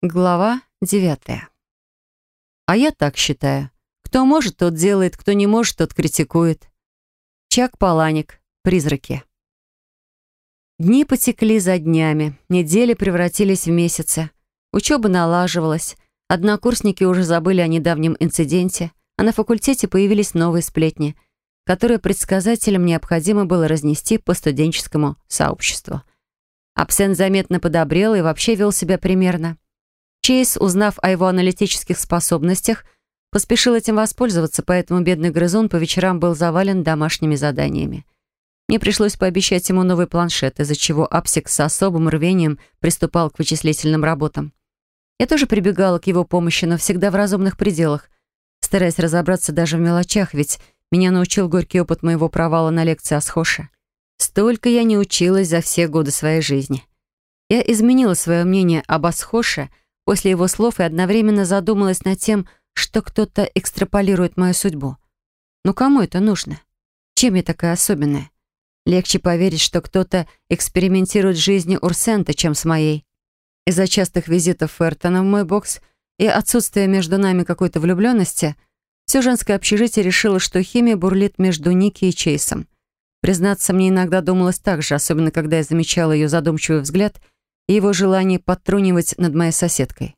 Глава девятая. А я так считаю. Кто может, тот делает, кто не может, тот критикует. Чак Паланик. Призраки. Дни потекли за днями, недели превратились в месяцы. Учеба налаживалась, однокурсники уже забыли о недавнем инциденте, а на факультете появились новые сплетни, которые предсказателям необходимо было разнести по студенческому сообществу. Абсент заметно подобрел и вообще вел себя примерно. Чейз, узнав о его аналитических способностях, поспешил этим воспользоваться, поэтому бедный грызун по вечерам был завален домашними заданиями. Мне пришлось пообещать ему новый планшет, из-за чего Апсик с особым рвением приступал к вычислительным работам. Я тоже прибегала к его помощи, но всегда в разумных пределах, стараясь разобраться даже в мелочах, ведь меня научил горький опыт моего провала на лекции о Схоше. Столько я не училась за все годы своей жизни. Я изменила свое мнение об Асхоше после его слов и одновременно задумалась над тем, что кто-то экстраполирует мою судьбу. Но кому это нужно? Чем я такая особенная? Легче поверить, что кто-то экспериментирует с жизнью Урсента, чем с моей. Из-за частых визитов Фертона в мой бокс и отсутствия между нами какой-то влюбленности, все женское общежитие решило, что химия бурлит между Ники и Чейсом. Признаться, мне иногда думалось так же, особенно когда я замечала ее задумчивый взгляд и его желание подтрунивать над моей соседкой.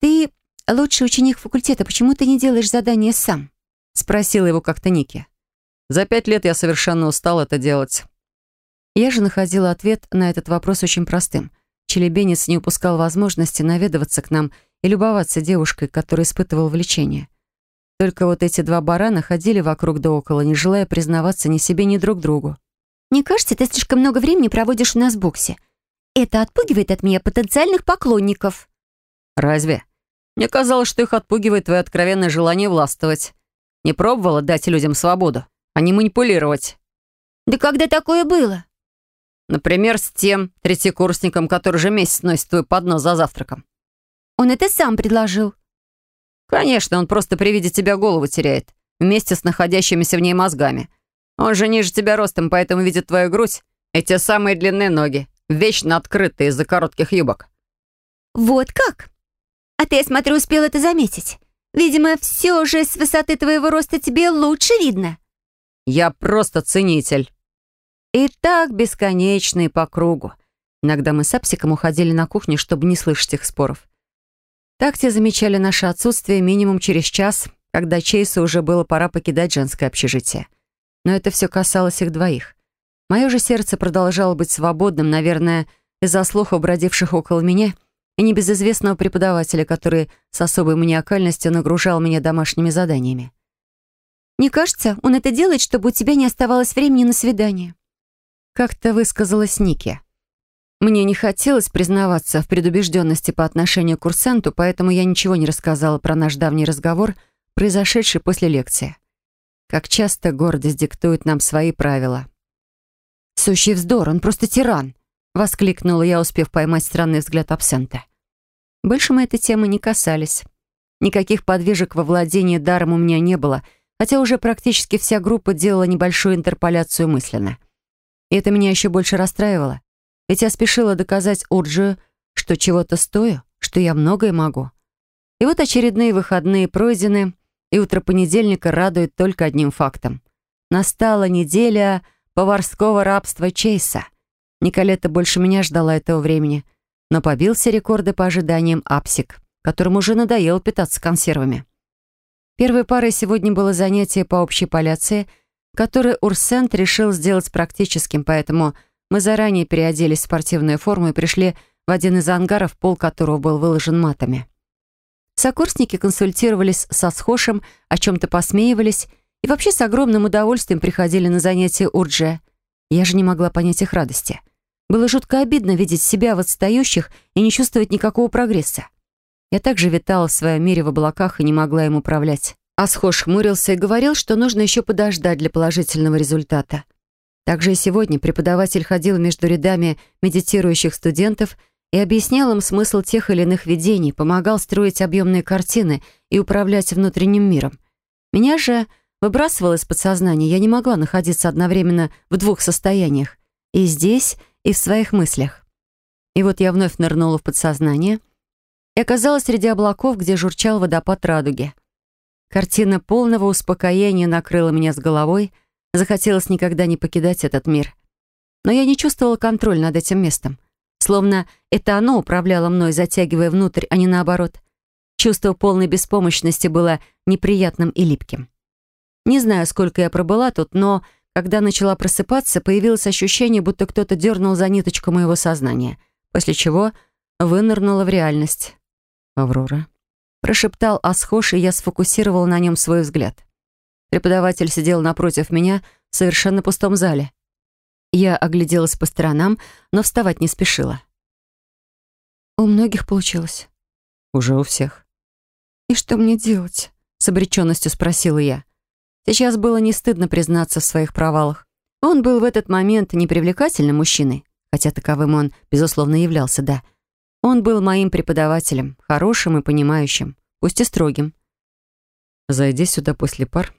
«Ты лучший ученик факультета, почему ты не делаешь задание сам?» — спросила его как-то Ники. За пять лет я совершенно устал это делать. Я же находила ответ на этот вопрос очень простым. Челебенец не упускал возможности наведываться к нам и любоваться девушкой, которая испытывал влечение. Только вот эти два барана ходили вокруг да около, не желая признаваться ни себе, ни друг другу. «Не кажется, ты слишком много времени проводишь у нас в боксе? Это отпугивает от меня потенциальных поклонников». «Разве? Мне казалось, что их отпугивает твое откровенное желание властвовать. Не пробовала дать людям свободу?» а не манипулировать. Да когда такое было? Например, с тем третьекурсником, который же месяц носит твой поднос за завтраком. Он это сам предложил. Конечно, он просто при виде тебя голову теряет, вместе с находящимися в ней мозгами. Он же ниже тебя ростом, поэтому видит твою грудь и те самые длинные ноги, вечно открытые из-за коротких юбок. Вот как? А ты, я смотрю, успел это заметить. Видимо, все же с высоты твоего роста тебе лучше видно. Я просто ценитель. И так бесконечные по кругу. Иногда мы с Апсиком уходили на кухню, чтобы не слышать их споров. Так те замечали наше отсутствие минимум через час, когда Чейсу уже было пора покидать женское общежитие. Но это все касалось их двоих. Мое же сердце продолжало быть свободным, наверное, из-за слухов, бродивших около меня, и небезызвестного преподавателя, который с особой маниакальностью нагружал меня домашними заданиями. Мне кажется, он это делает, чтобы у тебя не оставалось времени на свидание». Как-то высказалась Ники. Мне не хотелось признаваться в предубежденности по отношению к курсанту, поэтому я ничего не рассказала про наш давний разговор, произошедший после лекции. Как часто гордость диктует нам свои правила. «Сущий вздор, он просто тиран!» — воскликнула я, успев поймать странный взгляд абсента. Больше мы этой темы не касались. Никаких подвижек во владении даром у меня не было — хотя уже практически вся группа делала небольшую интерполяцию мысленно. И это меня еще больше расстраивало. Ведь я спешила доказать Урджию, что чего-то стою, что я многое могу. И вот очередные выходные пройдены, и утро понедельника радует только одним фактом. Настала неделя поварского рабства Чейса. Николета больше меня ждала этого времени, но побил все рекорды по ожиданиям Апсик, которому уже надоело питаться консервами. Первой парой сегодня было занятие по общей поляции, которое Урсент решил сделать практическим, поэтому мы заранее переоделись в спортивную форму и пришли в один из ангаров, пол которого был выложен матами. Сокурсники консультировались со Схошем, о чем-то посмеивались и вообще с огромным удовольствием приходили на занятия Урджия. Я же не могла понять их радости. Было жутко обидно видеть себя в отстающих и не чувствовать никакого прогресса. Я также витала в своем мире в облаках и не могла им управлять. Асхош хмурился и говорил, что нужно еще подождать для положительного результата. Также и сегодня преподаватель ходил между рядами медитирующих студентов и объяснял им смысл тех или иных видений, помогал строить объемные картины и управлять внутренним миром. Меня же выбрасывало из подсознания, я не могла находиться одновременно в двух состояниях, и здесь, и в своих мыслях. И вот я вновь нырнула в подсознание и оказалась среди облаков, где журчал водопад радуги. Картина полного успокоения накрыла меня с головой, захотелось никогда не покидать этот мир. Но я не чувствовала контроль над этим местом. Словно это оно управляло мной, затягивая внутрь, а не наоборот. Чувство полной беспомощности было неприятным и липким. Не знаю, сколько я пробыла тут, но когда начала просыпаться, появилось ощущение, будто кто-то дернул за ниточку моего сознания, после чего вынырнула в реальность. «Аврора», — прошептал Асхош, и я сфокусировал на нем свой взгляд. Преподаватель сидел напротив меня в совершенно пустом зале. Я огляделась по сторонам, но вставать не спешила. «У многих получилось?» «Уже у всех». «И что мне делать?» — с обреченностью спросила я. Сейчас было не стыдно признаться в своих провалах. Он был в этот момент непривлекательным мужчиной, хотя таковым он, безусловно, являлся, да. Он был моим преподавателем, хорошим и понимающим, пусть и строгим. «Зайди сюда после пар,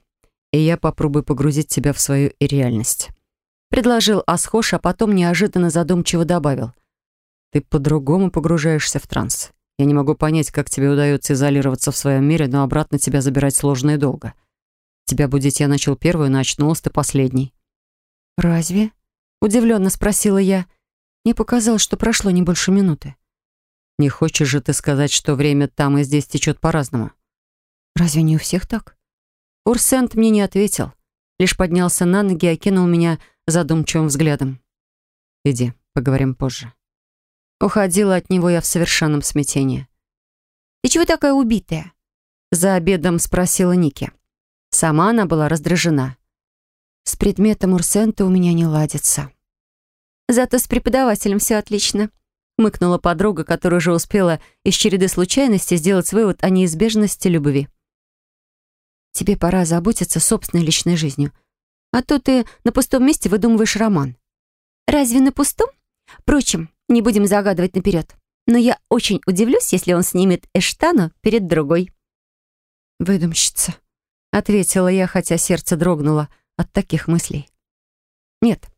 и я попробую погрузить тебя в свою реальность», — предложил Асхош, а потом неожиданно задумчиво добавил. «Ты по-другому погружаешься в транс. Я не могу понять, как тебе удается изолироваться в своем мире, но обратно тебя забирать сложно и долго. Тебя будить я начал первую, но очнулась ты последний». «Разве?» — удивленно спросила я. Мне показалось, что прошло не больше минуты. «Не хочешь же ты сказать, что время там и здесь течет по-разному?» «Разве не у всех так?» Урсент мне не ответил, лишь поднялся на ноги и окинул меня задумчивым взглядом. «Иди, поговорим позже». Уходила от него я в совершенном смятении. «Ты чего такая убитая?» За обедом спросила Ники. Сама она была раздражена. «С предметом Урсента у меня не ладится». «Зато с преподавателем все отлично», — мыкнула подруга, которая уже успела из череды случайностей сделать вывод о неизбежности любви. «Тебе пора заботиться собственной личной жизнью. А то ты на пустом месте выдумываешь роман». «Разве на пустом? Впрочем, не будем загадывать наперед. Но я очень удивлюсь, если он снимет Эштану перед другой». «Выдумщица», — ответила я, хотя сердце дрогнуло от таких мыслей. «Нет,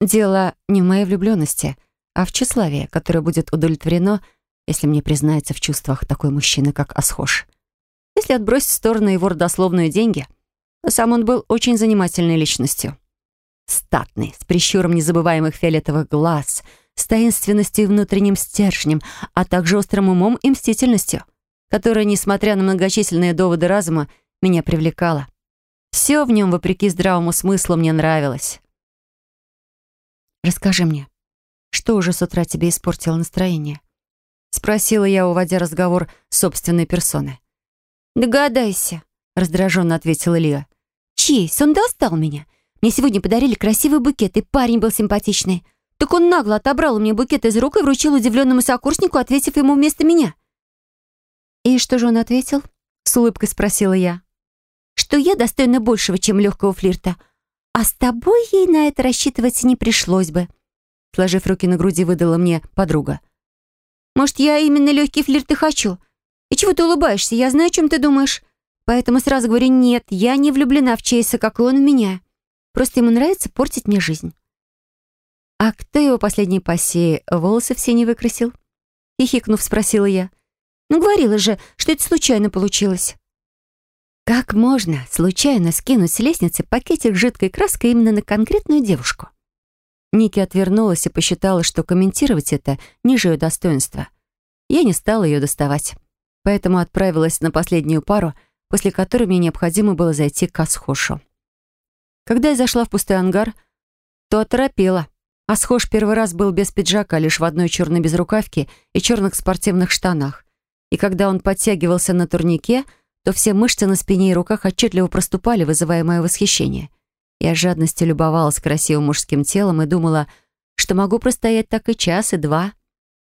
дело не в моей влюбленности, а в тщеславии, которое будет удовлетворено, если мне признается в чувствах такой мужчины, как Асхош. Если отбросить в сторону его родословные деньги, сам он был очень занимательной личностью. Статный, с прищуром незабываемых фиолетовых глаз — с таинственностью и внутренним стержнем, а также острым умом и мстительностью, которая, несмотря на многочисленные доводы разума, меня привлекала. Все в нем, вопреки здравому смыслу, мне нравилось. «Расскажи мне, что уже с утра тебе испортило настроение?» Спросила я, уводя разговор собственной персоны. «Догадайся», — раздраженно ответила Лия. «Чейз, он достал меня. Мне сегодня подарили красивый букет, и парень был симпатичный. Так он нагло отобрал у меня букет из рук и вручил удивленному сокурснику, ответив ему вместо меня. «И что же он ответил?» — с улыбкой спросила я. «Что я достойна большего, чем легкого флирта. А с тобой ей на это рассчитывать не пришлось бы», — сложив руки на груди, выдала мне подруга. «Может, я именно легкий флирт и хочу? И чего ты улыбаешься? Я знаю, о чем ты думаешь. Поэтому сразу говорю, нет, я не влюблена в Чейса, как и он в меня. Просто ему нравится портить мне жизнь». «А кто его последней пассии волосы все не выкрасил?» Хихикнув, спросила я. «Ну, говорила же, что это случайно получилось». «Как можно случайно скинуть с лестницы пакетик жидкой краской именно на конкретную девушку?» Ники отвернулась и посчитала, что комментировать это ниже ее достоинства. Я не стала ее доставать, поэтому отправилась на последнюю пару, после которой мне необходимо было зайти к Асхошу. Когда я зашла в пустой ангар, то оторопела — Асхош первый раз был без пиджака, лишь в одной черной безрукавке и черных спортивных штанах. И когда он подтягивался на турнике, то все мышцы на спине и руках отчетливо проступали, вызывая мое восхищение. Я с жадностью любовалась красивым мужским телом и думала, что могу простоять так и час, и два.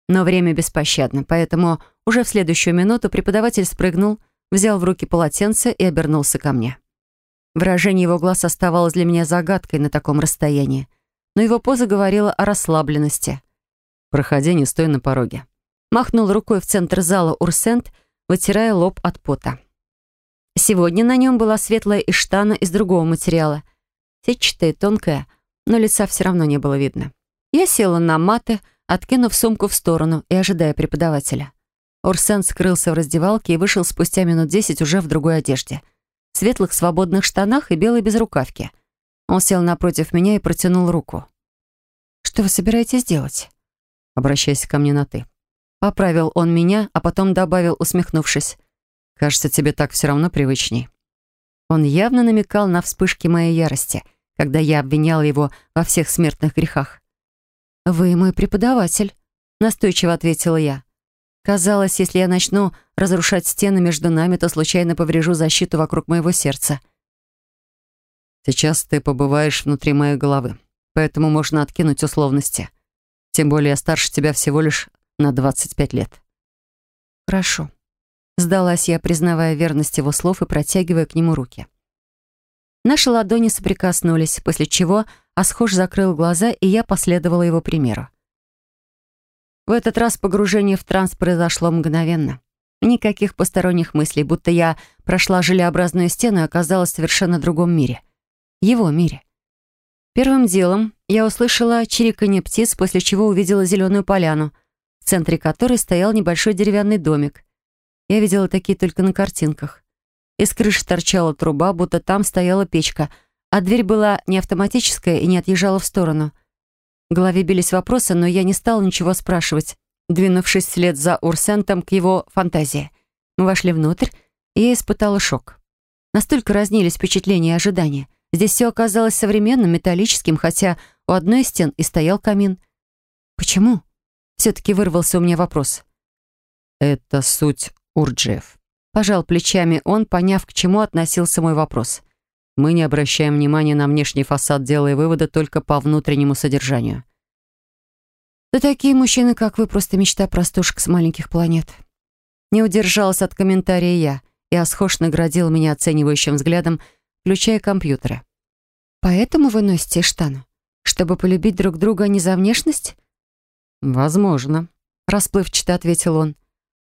Но время беспощадно, поэтому уже в следующую минуту преподаватель спрыгнул, взял в руки полотенце и обернулся ко мне. Выражение его глаз оставалось для меня загадкой на таком расстоянии но его поза говорила о расслабленности. «Проходи, не стой на пороге». Махнул рукой в центр зала Урсент, вытирая лоб от пота. Сегодня на нем была светлая иштана из другого материала. Сетчатая, тонкая, но лица все равно не было видно. Я села на маты, откинув сумку в сторону и ожидая преподавателя. Урсен скрылся в раздевалке и вышел спустя минут десять уже в другой одежде. В светлых свободных штанах и белой безрукавке. Он сел напротив меня и протянул руку. «Что вы собираетесь делать?» «Обращайся ко мне на «ты». Поправил он меня, а потом добавил, усмехнувшись. «Кажется, тебе так все равно привычней». Он явно намекал на вспышки моей ярости, когда я обвиняла его во всех смертных грехах. «Вы мой преподаватель», — настойчиво ответила я. Казалось, если я начну разрушать стены между нами, то случайно поврежу защиту вокруг моего сердца. Сейчас ты побываешь внутри моей головы, поэтому можно откинуть условности. Тем более я старше тебя всего лишь на 25 лет. Хорошо. Сдалась я, признавая верность его слов и протягивая к нему руки. Наши ладони соприкоснулись, после чего Асхош закрыл глаза, и я последовала его примеру. В этот раз погружение в транс произошло мгновенно. Никаких посторонних мыслей, будто я прошла желеобразную стену и оказалась в совершенно другом мире. Его мире. Первым делом я услышала чириканье птиц, после чего увидела зеленую поляну, в центре которой стоял небольшой деревянный домик. Я видела такие только на картинках. Из крыши торчала труба, будто там стояла печка, а дверь была не автоматическая и не отъезжала в сторону. В голове бились вопросы, но я не стала ничего спрашивать, двинувшись вслед за Урсентом к его фантазии. Мы вошли внутрь, и я испытала шок. Настолько разнились впечатления и ожидания. Здесь все оказалось современным, металлическим, хотя у одной из стен и стоял камин. «Почему?» Все-таки вырвался у меня вопрос. «Это суть Урджиев», — пожал плечами он, поняв, к чему относился мой вопрос. Мы не обращаем внимания на внешний фасад, делая выводы только по внутреннему содержанию. Да такие мужчины, как вы, просто мечта простушек с маленьких планет. Не удержалась от комментария я, и Асхош наградил меня оценивающим взглядом, включая компьютеры. «Поэтому вы носите штану? Чтобы полюбить друг друга не за внешность?» «Возможно», — расплывчато ответил он.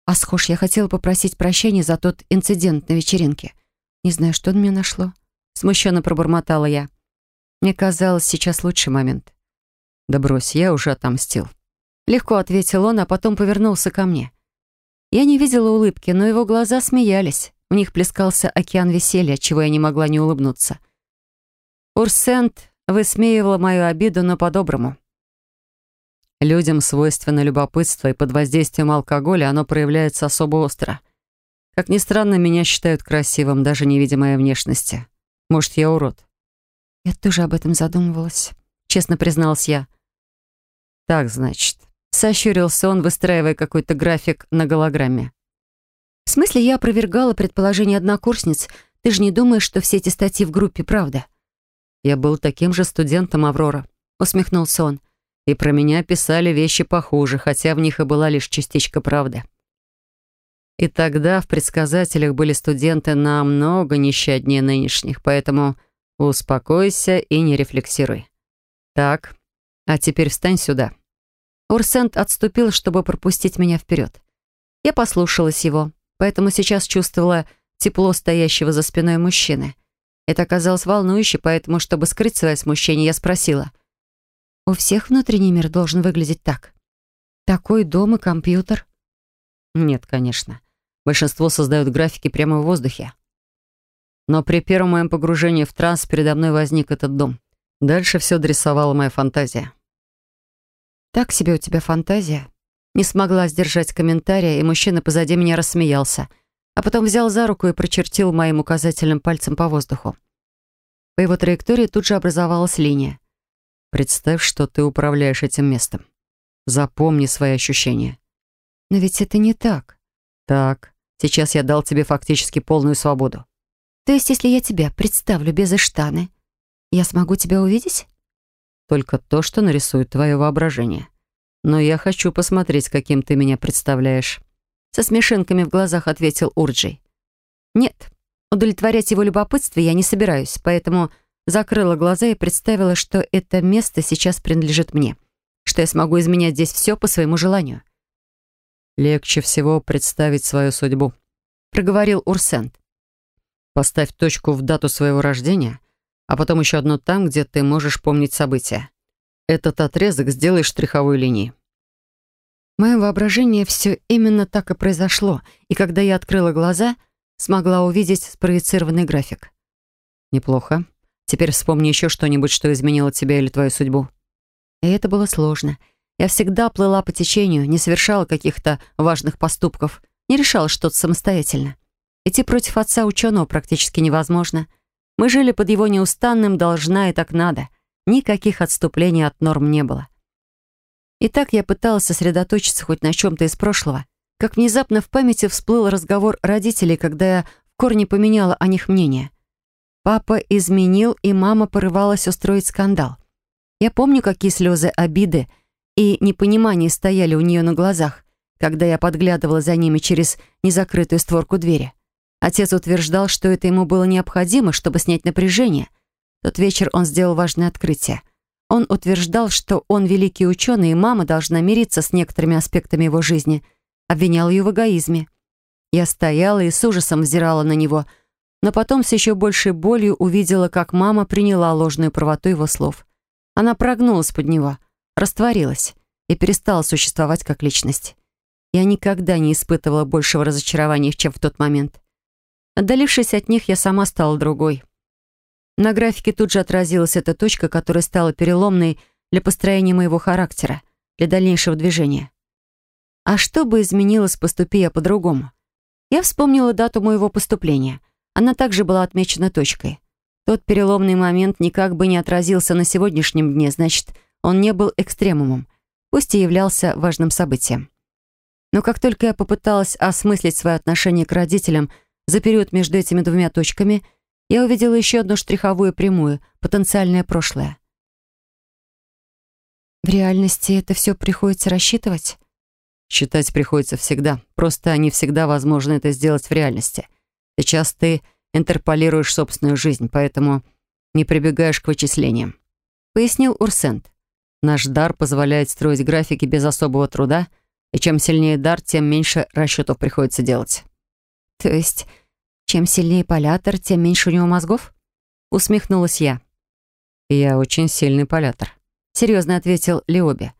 «Асхош, я хотела попросить прощения за тот инцидент на вечеринке. Не знаю, что на меня нашло. Смущенно пробормотала я. Мне казалось, сейчас лучший момент. «Да брось, я уже отомстил». Легко ответил он, а потом повернулся ко мне. Я не видела улыбки, но его глаза смеялись. В них плескался океан веселья, чего я не могла не улыбнуться. Урсент высмеивала мою обиду, но по-доброму. Людям свойственно любопытство, и под воздействием алкоголя оно проявляется особо остро. Как ни странно, меня считают красивым, даже не видя моей внешности. Может, я урод?» «Я тоже об этом задумывалась», — честно призналась я. «Так, значит». Сощурился он, выстраивая какой-то график на голограмме. «В смысле, я опровергала предположение однокурсниц? Ты же не думаешь, что все эти статьи в группе правда?» «Я был таким же студентом, Аврора», — усмехнулся он. «И про меня писали вещи похуже, хотя в них и была лишь частичка правды». И тогда в предсказателях были студенты намного нещаднее нынешних, поэтому успокойся и не рефлексируй. Так, а теперь встань сюда. Урсент отступил, чтобы пропустить меня вперед. Я послушалась его, поэтому сейчас чувствовала тепло стоящего за спиной мужчины. Это оказалось волнующе, поэтому, чтобы скрыть свое смущение, я спросила. «У всех внутренний мир должен выглядеть так? Такой дом и компьютер?» «Нет, конечно. Большинство создают графики прямо в воздухе. Но при первом моем погружении в транс передо мной возник этот дом. Дальше все дорисовала моя фантазия. «Так себе у тебя фантазия?» Не смогла сдержать комментария, и мужчина позади меня рассмеялся, а потом взял за руку и прочертил моим указательным пальцем по воздуху. По его траектории тут же образовалась линия. «Представь, что ты управляешь этим местом. Запомни свои ощущения». «Но ведь это не так». «Так. Сейчас я дал тебе фактически полную свободу. То есть, если я тебя представлю без эштаны, я смогу тебя увидеть? Только то, что нарисует твое воображение. Но я хочу посмотреть, каким ты меня представляешь. Со смешинками в глазах ответил Урджей. Нет, удовлетворять его любопытство я не собираюсь, поэтому закрыла глаза и представила, что это место сейчас принадлежит мне, что я смогу изменять здесь все по своему желанию. «Легче всего представить свою судьбу», — проговорил Урсент. «Поставь точку в дату своего рождения, а потом еще одну там, где ты можешь помнить события. Этот отрезок сделай штриховой линией. В моем воображении все именно так и произошло, и когда я открыла глаза, смогла увидеть спроецированный график. «Неплохо. Теперь вспомни еще что-нибудь, что изменило тебя или твою судьбу». И это было сложно. Я всегда плыла по течению, не совершала каких-то важных поступков, не решала что-то самостоятельно. Идти против отца ученого практически невозможно. Мы жили под его неустанным «должна и так надо». Никаких отступлений от норм не было. И так я пыталась сосредоточиться хоть на чем-то из прошлого, как внезапно в памяти всплыл разговор родителей, когда я в корне поменяла о них мнение. Папа изменил, и мама порывалась устроить скандал. Я помню, какие слезы обиды и непонимание стояли у нее на глазах, когда я подглядывала за ними через незакрытую створку двери. Отец утверждал, что это ему было необходимо, чтобы снять напряжение. Тот вечер он сделал важное открытие. Он утверждал, что он великий ученый, и мама должна мириться с некоторыми аспектами его жизни. Обвинял ее в эгоизме. Я стояла и с ужасом взирала на него, но потом с еще большей болью увидела, как мама приняла ложную правоту его слов. Она прогнулась под него, растворилась и перестала существовать как личность. Я никогда не испытывала большего разочарования, чем в тот момент. Отдалившись от них, я сама стала другой. На графике тут же отразилась эта точка, которая стала переломной для построения моего характера, для дальнейшего движения. А что бы изменилось, поступи я по-другому? Я вспомнила дату моего поступления. Она также была отмечена точкой. Тот переломный момент никак бы не отразился на сегодняшнем дне, значит, он не был экстремумом, пусть и являлся важным событием. Но как только я попыталась осмыслить свое отношение к родителям – за период между этими двумя точками я увидела еще одну штриховую прямую, потенциальное прошлое. В реальности это все приходится рассчитывать? Считать приходится всегда. Просто не всегда возможно это сделать в реальности. Сейчас ты интерполируешь собственную жизнь, поэтому не прибегаешь к вычислениям. Пояснил Урсент. Наш дар позволяет строить графики без особого труда, и чем сильнее дар, тем меньше расчетов приходится делать. То есть, чем сильнее полятор, тем меньше у него мозгов? Усмехнулась я. Я очень сильный полятор. Серьезно ответил Леоби.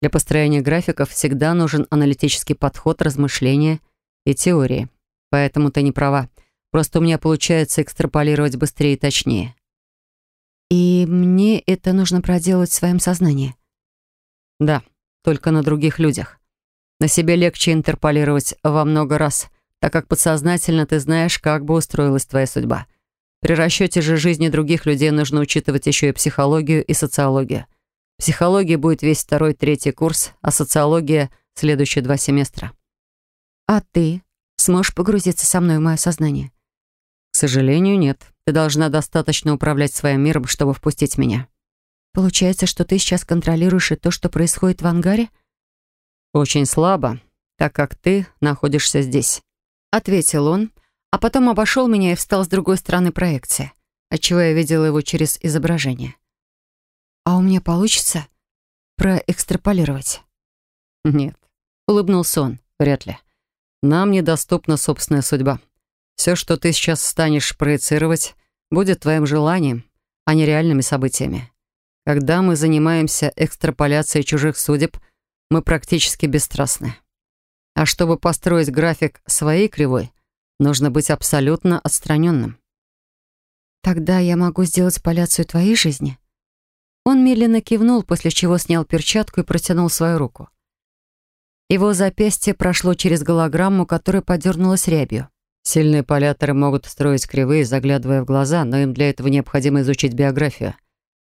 Для построения графиков всегда нужен аналитический подход, размышления и теории. Поэтому ты не права. Просто у меня получается экстраполировать быстрее и точнее. И мне это нужно проделать в своем сознании? Да, только на других людях. На себе легче интерполировать во много раз — так как подсознательно ты знаешь, как бы устроилась твоя судьба. При расчете же жизни других людей нужно учитывать еще и психологию и социологию. Психология будет весь второй, третий курс, а социология — следующие два семестра. А ты сможешь погрузиться со мной в мое сознание? К сожалению, нет. Ты должна достаточно управлять своим миром, чтобы впустить меня. Получается, что ты сейчас контролируешь и то, что происходит в ангаре? Очень слабо, так как ты находишься здесь ответил он, а потом обошел меня и встал с другой стороны проекции, отчего я видела его через изображение. «А у меня получится проэкстраполировать?» «Нет», — улыбнулся он, — «вряд ли. Нам недоступна собственная судьба. Все, что ты сейчас станешь проецировать, будет твоим желанием, а не реальными событиями. Когда мы занимаемся экстраполяцией чужих судеб, мы практически бесстрастны. А чтобы построить график своей кривой, нужно быть абсолютно отстраненным. Тогда я могу сделать поляцию твоей жизни? Он медленно кивнул, после чего снял перчатку и протянул свою руку. Его запястье прошло через голограмму, которая подернулась рябью. Сильные поляторы могут строить кривые, заглядывая в глаза, но им для этого необходимо изучить биографию.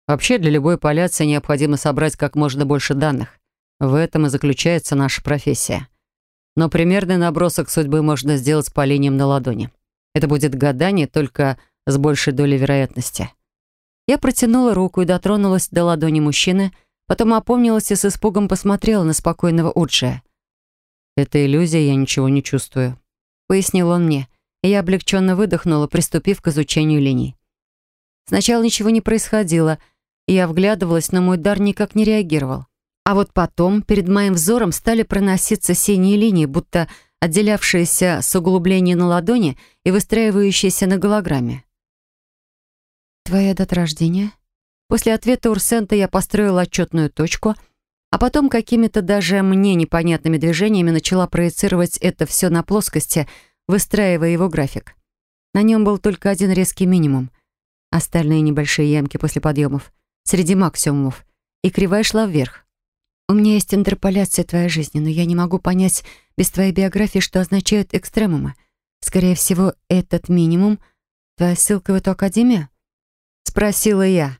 Вообще, для любой поляции необходимо собрать как можно больше данных. В этом и заключается наша профессия — но примерный набросок судьбы можно сделать по линиям на ладони. Это будет гадание, только с большей долей вероятности. Я протянула руку и дотронулась до ладони мужчины, потом опомнилась и с испугом посмотрела на спокойного Уджия. «Это иллюзия, я ничего не чувствую», — пояснил он мне, и я облегченно выдохнула, приступив к изучению линий. Сначала ничего не происходило, и я вглядывалась, но мой дар никак не реагировал. А вот потом перед моим взором стали проноситься синие линии, будто отделявшиеся с углубления на ладони и выстраивающиеся на голограмме. «Твоя дата рождения?» После ответа Урсента я построила отчетную точку, А потом какими-то даже мне непонятными движениями начала проецировать это все на плоскости, выстраивая его график. На нем был только один резкий минимум. Остальные небольшие ямки после подъемов, среди максимумов. И кривая шла вверх. У меня есть интерполяция твоей жизни, но я не могу понять без твоей биографии, что означают экстремумы. Скорее всего, этот минимум — твоя ссылка в эту академию? Спросила я.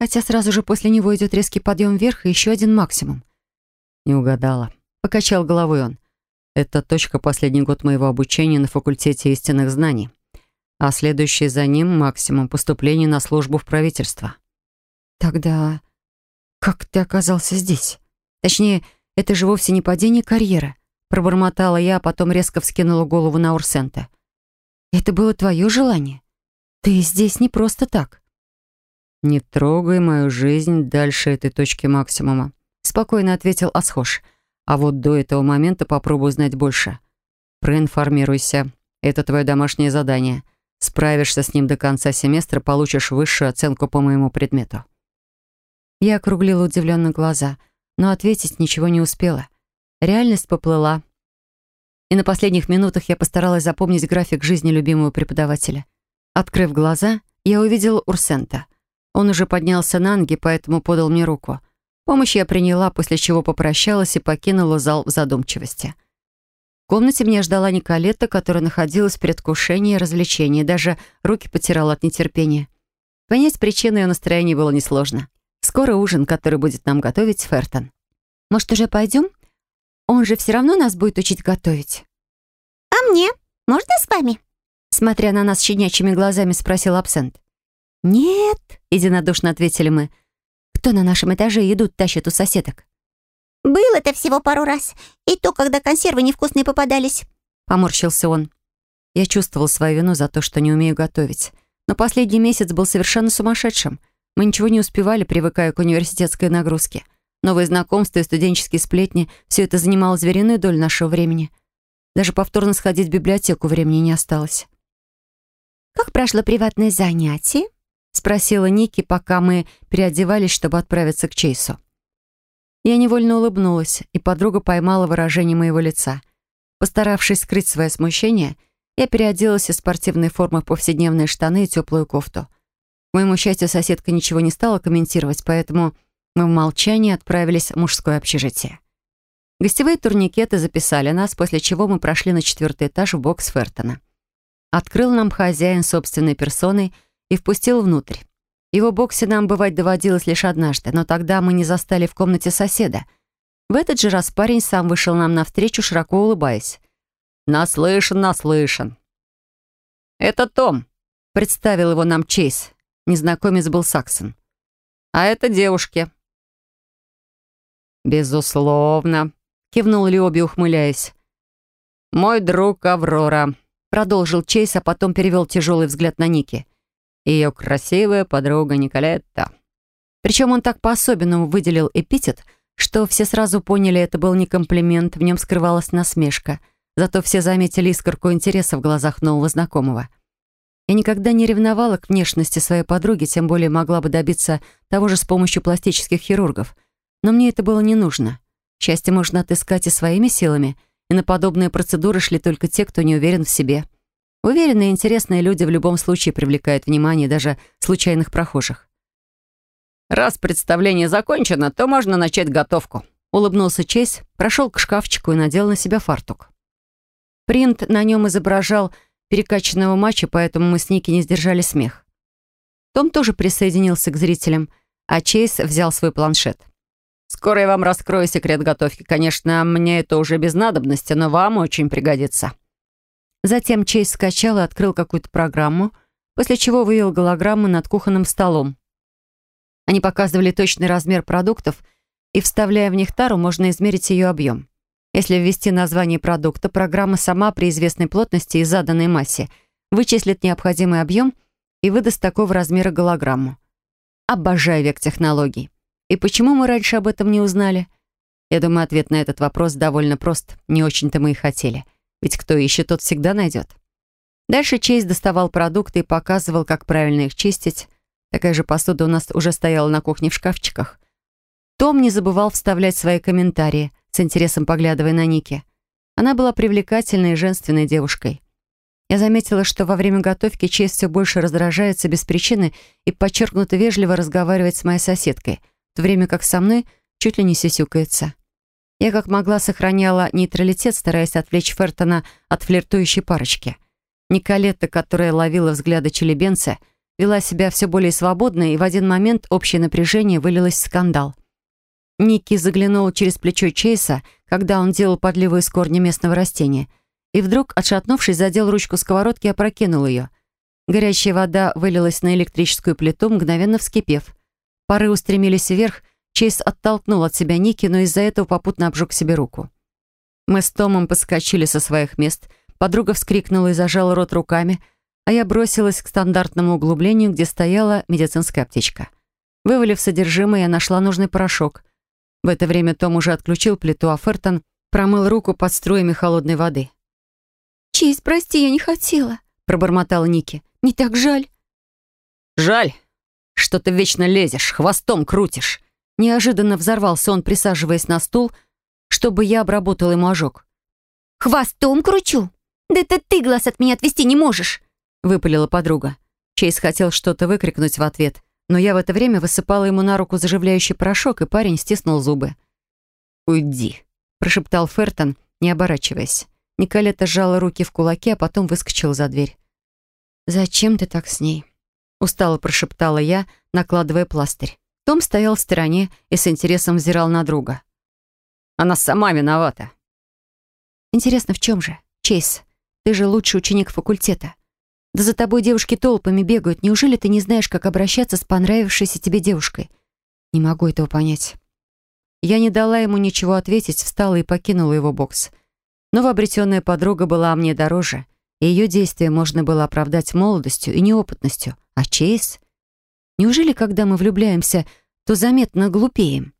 Хотя сразу же после него идет резкий подъем вверх и еще один максимум. Не угадала. Покачал головой он. Это точка последний год моего обучения на факультете истинных знаний. А следующий за ним максимум поступления на службу в правительство. Тогда как ты оказался здесь? Точнее, это же вовсе не падение карьеры. Пробормотала я, а потом резко вскинула голову на Урсента. Это было твое желание? Ты здесь не просто так. «Не трогай мою жизнь дальше этой точки максимума», спокойно ответил Асхош. «А вот до этого момента попробуй узнать больше. Проинформируйся. Это твое домашнее задание. Справишься с ним до конца семестра, получишь высшую оценку по моему предмету». Я округлила удивленно глаза но ответить ничего не успела. Реальность поплыла. И на последних минутах я постаралась запомнить график жизни любимого преподавателя. Открыв глаза, я увидела Урсента. Он уже поднялся на ноги, поэтому подал мне руку. Помощь я приняла, после чего попрощалась и покинула зал в задумчивости. В комнате меня ждала Николетта, которая находилась в предвкушении развлечений, даже руки потирала от нетерпения. Понять причину ее настроения было несложно. Скоро ужин, который будет нам готовить Фертон. Может, уже пойдем? Он же все равно нас будет учить готовить. «А мне? Можно с вами?» Смотря на нас щенячьими глазами, спросил абсент. «Нет», — единодушно ответили мы. «Кто на нашем этаже еду тащит у соседок?» «Был это всего пару раз. И то, когда консервы невкусные попадались», — поморщился он. Я чувствовал свою вину за то, что не умею готовить. Но последний месяц был совершенно сумасшедшим. Мы ничего не успевали, привыкая к университетской нагрузке. Новые знакомства и студенческие сплетни — все это занимало звериную долю нашего времени. Даже повторно сходить в библиотеку времени не осталось. «Как прошло приватное занятие?» — спросила Ники, пока мы переодевались, чтобы отправиться к Чейсу. Я невольно улыбнулась, и подруга поймала выражение моего лица. Постаравшись скрыть свое смущение, я переоделась из спортивной формы в повседневные штаны и теплую кофту — к моему счастью, соседка ничего не стала комментировать, поэтому мы в молчании отправились в мужское общежитие. Гостевые турникеты записали нас, после чего мы прошли на четвертый этаж в бокс Фертона. Открыл нам хозяин собственной персоной и впустил внутрь. Его боксе нам бывать доводилось лишь однажды, но тогда мы не застали в комнате соседа. В этот же раз парень сам вышел нам навстречу, широко улыбаясь. «Наслышан, наслышан». «Это Том», — представил его нам Чейз. Незнакомец был Саксон. «А это девушки». «Безусловно», — кивнул Лиоби, ухмыляясь. «Мой друг Аврора», — продолжил Чейз, а потом перевел тяжелый взгляд на Ники. «Ее красивая подруга Николетта». Причем он так по-особенному выделил эпитет, что все сразу поняли, это был не комплимент, в нем скрывалась насмешка. Зато все заметили искорку интереса в глазах нового знакомого. Я никогда не ревновала к внешности своей подруги, тем более могла бы добиться того же с помощью пластических хирургов. Но мне это было не нужно. Счастье можно отыскать и своими силами, и на подобные процедуры шли только те, кто не уверен в себе. Уверенные и интересные люди в любом случае привлекают внимание даже случайных прохожих. «Раз представление закончено, то можно начать готовку», — улыбнулся Чейз, прошел к шкафчику и надел на себя фартук. Принт на нем изображал перекачанного матча, поэтому мы с Ники не сдержали смех. Том тоже присоединился к зрителям, а Чейз взял свой планшет. «Скоро я вам раскрою секрет готовки. Конечно, мне это уже без надобности, но вам очень пригодится». Затем Чейз скачал и открыл какую-то программу, после чего вывел голограммы над кухонным столом. Они показывали точный размер продуктов, и, вставляя в них тару, можно измерить ее объем. Если ввести название продукта, программа сама при известной плотности и заданной массе вычислит необходимый объем и выдаст такого размера голограмму. Обожаю век технологий. И почему мы раньше об этом не узнали? Я думаю, ответ на этот вопрос довольно прост. Не очень-то мы и хотели. Ведь кто ищет, тот всегда найдет. Дальше Чейз доставал продукты и показывал, как правильно их чистить. Такая же посуда у нас уже стояла на кухне в шкафчиках. Том не забывал вставлять свои комментарии, с интересом поглядывая на Ники. Она была привлекательной и женственной девушкой. Я заметила, что во время готовки Чейз все больше раздражается без причины и подчеркнуто вежливо разговаривает с моей соседкой, в то время как со мной чуть ли не сисюкается. Я как могла сохраняла нейтралитет, стараясь отвлечь Фертона от флиртующей парочки. Николетта, которая ловила взгляды челебенца, вела себя все более свободно, и в один момент общее напряжение вылилось в скандал. Ники заглянул через плечо Чейса, когда он делал подливы из корня местного растения, и вдруг, отшатнувшись, задел ручку сковородки и опрокинул ее. Горячая вода вылилась на электрическую плиту, мгновенно вскипев. Пары устремились вверх, Чейз оттолкнул от себя Ники, но из-за этого попутно обжег себе руку. Мы с Томом подскочили со своих мест. Подруга вскрикнула и зажала рот руками, а я бросилась к стандартному углублению, где стояла медицинская аптечка. Вывалив содержимое, я нашла нужный порошок. В это время Том уже отключил плиту, а Фертон промыл руку под струями холодной воды. «Чейз, прости, я не хотела», — пробормотала Ники. «Не так жаль». «Жаль, что ты вечно лезешь, хвостом крутишь», Неожиданно взорвался он, присаживаясь на стул, чтобы я обработал ему ожог. «Хвостом кручу? Да это ты глаз от меня отвести не можешь!» выпалила подруга. Чейз хотел что-то выкрикнуть в ответ, но я в это время высыпала ему на руку заживляющий порошок, и парень стиснул зубы. «Уйди», — прошептал Фертон, не оборачиваясь. Николета сжала руки в кулаки, а потом выскочила за дверь. «Зачем ты так с ней?» — устало прошептала я, накладывая пластырь. Том стоял в стороне и с интересом взирал на друга. «Она сама виновата». «Интересно, в чем же? Чейз, ты же лучший ученик факультета. Да за тобой девушки толпами бегают. Неужели ты не знаешь, как обращаться с понравившейся тебе девушкой? Не могу этого понять». Я не дала ему ничего ответить, встала и покинула его бокс. Новообретенная подруга была мне дороже, и ее действия можно было оправдать молодостью и неопытностью. А Чейз... Неужели, когда мы влюбляемся, то заметно глупеем?